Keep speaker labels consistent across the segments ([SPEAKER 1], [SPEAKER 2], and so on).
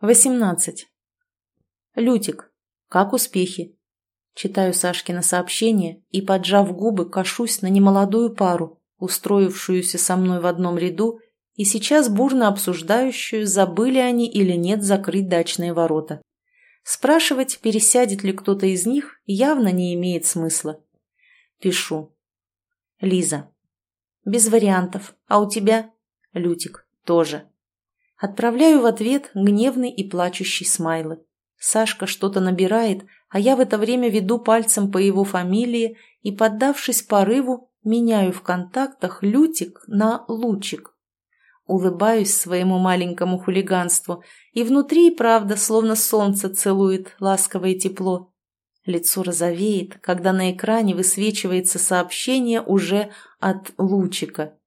[SPEAKER 1] Восемнадцать. Лютик. Как успехи? Читаю Сашкино сообщение и, поджав губы, кашусь на немолодую пару, устроившуюся со мной в одном ряду и сейчас бурно обсуждающую, забыли они или нет закрыть дачные ворота. Спрашивать, пересядет ли кто-то из них, явно не имеет смысла. Пишу. Лиза. Без вариантов. А у тебя? Лютик. Тоже. Отправляю в ответ гневный и плачущий смайлы. Сашка что-то набирает, а я в это время веду пальцем по его фамилии и, поддавшись порыву, меняю в контактах Лютик на Лучик. Улыбаюсь своему маленькому хулиганству, и внутри, правда, словно солнце целует ласковое тепло. Лицо розовеет, когда на экране высвечивается сообщение уже от Лучика.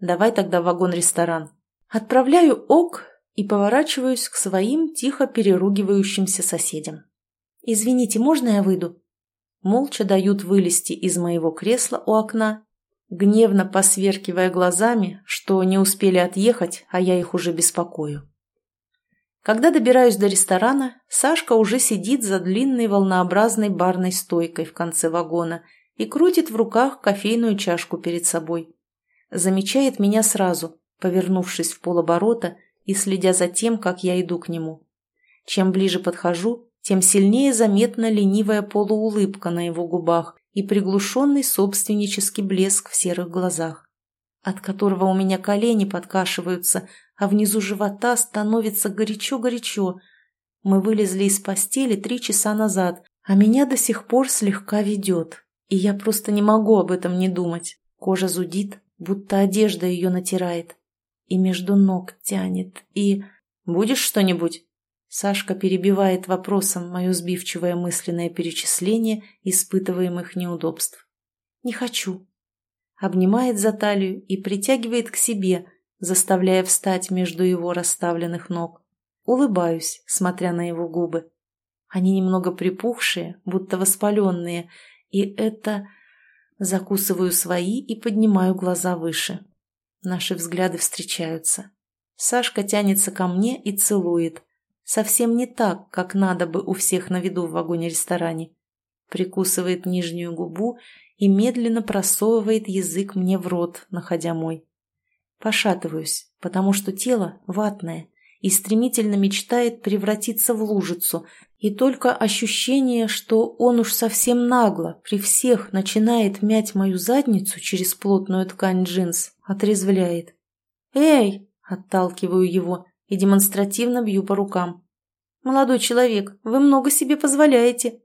[SPEAKER 1] Давай тогда вагон-ресторан. Отправляю ок и поворачиваюсь к своим тихо переругивающимся соседям. «Извините, можно я выйду?» Молча дают вылезти из моего кресла у окна, гневно посверкивая глазами, что не успели отъехать, а я их уже беспокою. Когда добираюсь до ресторана, Сашка уже сидит за длинной волнообразной барной стойкой в конце вагона и крутит в руках кофейную чашку перед собой. Замечает меня сразу, повернувшись в полоборота и следя за тем, как я иду к нему. Чем ближе подхожу, тем сильнее заметна ленивая полуулыбка на его губах и приглушенный собственнический блеск в серых глазах, от которого у меня колени подкашиваются, а внизу живота становится горячо-горячо. Мы вылезли из постели три часа назад, а меня до сих пор слегка ведет, и я просто не могу об этом не думать. Кожа зудит, будто одежда ее натирает и между ног тянет, и... «Будешь что-нибудь?» Сашка перебивает вопросом мое сбивчивое мысленное перечисление испытываемых неудобств. «Не хочу». Обнимает за талию и притягивает к себе, заставляя встать между его расставленных ног. Улыбаюсь, смотря на его губы. Они немного припухшие, будто воспаленные, и это... Закусываю свои и поднимаю глаза выше. Наши взгляды встречаются. Сашка тянется ко мне и целует. Совсем не так, как надо бы у всех на виду в вагоне-ресторане. Прикусывает нижнюю губу и медленно просовывает язык мне в рот, находя мой. Пошатываюсь, потому что тело ватное и стремительно мечтает превратиться в лужицу, и только ощущение, что он уж совсем нагло при всех начинает мять мою задницу через плотную ткань джинс, отрезвляет. «Эй!» – отталкиваю его и демонстративно бью по рукам. «Молодой человек, вы много себе позволяете».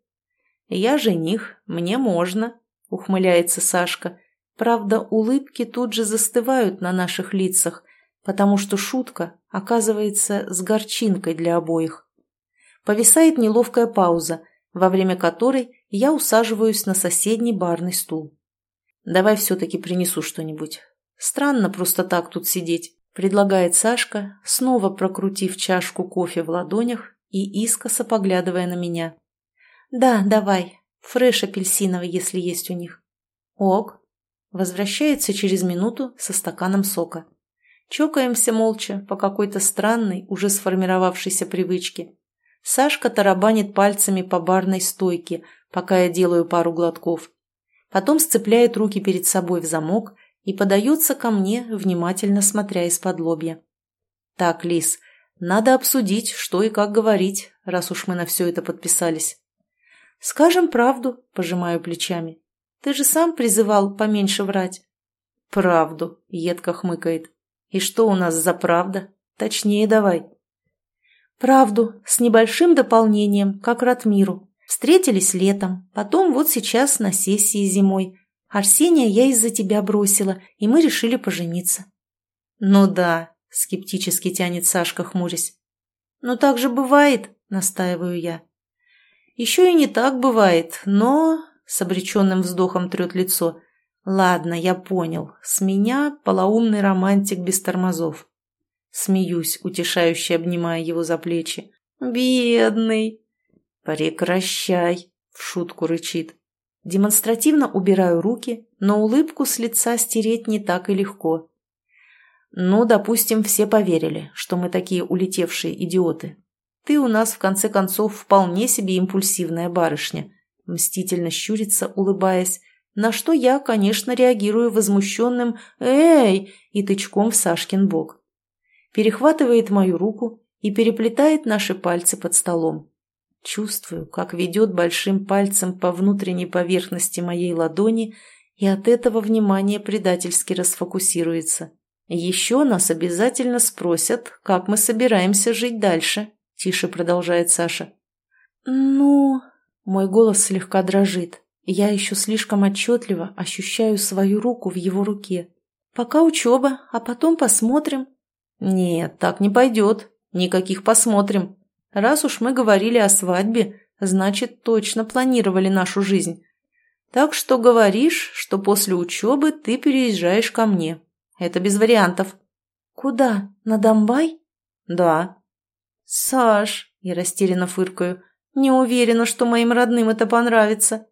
[SPEAKER 1] «Я жених, мне можно», – ухмыляется Сашка. Правда, улыбки тут же застывают на наших лицах, потому что шутка оказывается с горчинкой для обоих. Повисает неловкая пауза, во время которой я усаживаюсь на соседний барный стул. «Давай все-таки принесу что-нибудь. Странно просто так тут сидеть», — предлагает Сашка, снова прокрутив чашку кофе в ладонях и искоса поглядывая на меня. «Да, давай. Фреш апельсиновый, если есть у них». «Ок». Возвращается через минуту со стаканом сока. Чокаемся молча по какой-то странной, уже сформировавшейся привычке. Сашка тарабанит пальцами по барной стойке, пока я делаю пару глотков. Потом сцепляет руки перед собой в замок и подается ко мне, внимательно смотря из-под лобья. «Так, Лис, надо обсудить, что и как говорить, раз уж мы на все это подписались». «Скажем правду», — пожимаю плечами. «Ты же сам призывал поменьше врать». «Правду», — едко хмыкает. «И что у нас за правда? Точнее давай». Правду, с небольшим дополнением, как Ратмиру. Встретились летом, потом вот сейчас на сессии зимой. Арсения я из-за тебя бросила, и мы решили пожениться. Ну да, скептически тянет Сашка, хмурясь. Ну так же бывает, настаиваю я. Еще и не так бывает, но... С обреченным вздохом трет лицо. Ладно, я понял. С меня полоумный романтик без тормозов. Смеюсь, утешающе обнимая его за плечи. «Бедный!» «Прекращай!» — в шутку рычит. Демонстративно убираю руки, но улыбку с лица стереть не так и легко. Ну, допустим, все поверили, что мы такие улетевшие идиоты. Ты у нас, в конце концов, вполне себе импульсивная барышня. Мстительно щурится, улыбаясь, на что я, конечно, реагирую возмущенным «Эй!» и тычком в Сашкин бок. Перехватывает мою руку и переплетает наши пальцы под столом. Чувствую, как ведет большим пальцем по внутренней поверхности моей ладони, и от этого внимание предательски расфокусируется. Еще нас обязательно спросят, как мы собираемся жить дальше, тише продолжает Саша. Ну, мой голос слегка дрожит. Я еще слишком отчетливо ощущаю свою руку в его руке. Пока учеба, а потом посмотрим. Нет, так не пойдет. Никаких посмотрим. Раз уж мы говорили о свадьбе, значит, точно планировали нашу жизнь. Так что говоришь, что после учебы ты переезжаешь ко мне. Это без вариантов. Куда? На Домбай? Да. Саш, я растерянно фыркаю, не уверена, что моим родным это понравится.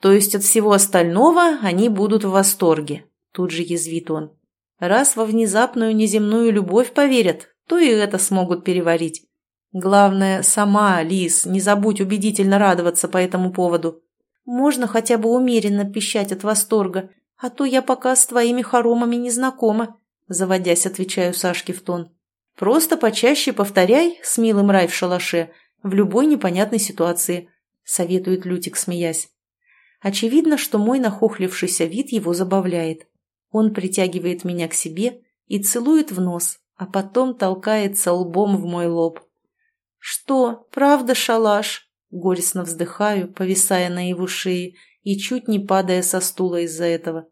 [SPEAKER 1] То есть от всего остального они будут в восторге, тут же язвит он. Раз во внезапную неземную любовь поверят, то и это смогут переварить. Главное, сама, Лис, не забудь убедительно радоваться по этому поводу. Можно хотя бы умеренно пищать от восторга, а то я пока с твоими хоромами не знакома, заводясь, отвечаю Сашке в тон. Просто почаще повторяй с милым рай в шалаше в любой непонятной ситуации, советует Лютик, смеясь. Очевидно, что мой нахохлившийся вид его забавляет. Он притягивает меня к себе и целует в нос, а потом толкается лбом в мой лоб. «Что, правда, шалаш?» Горестно вздыхаю, повисая на его шее и чуть не падая со стула из-за этого.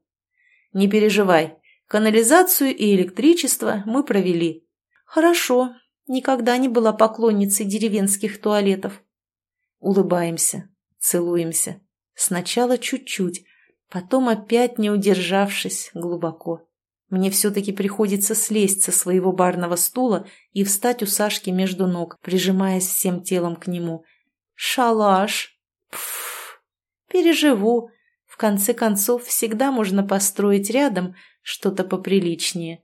[SPEAKER 1] «Не переживай, канализацию и электричество мы провели». «Хорошо, никогда не была поклонницей деревенских туалетов». Улыбаемся, целуемся. Сначала чуть-чуть, потом опять, не удержавшись, глубоко. Мне все-таки приходится слезть со своего барного стула и встать у Сашки между ног, прижимаясь всем телом к нему. «Шалаш! Пф! Переживу. В конце концов, всегда можно построить рядом что-то поприличнее».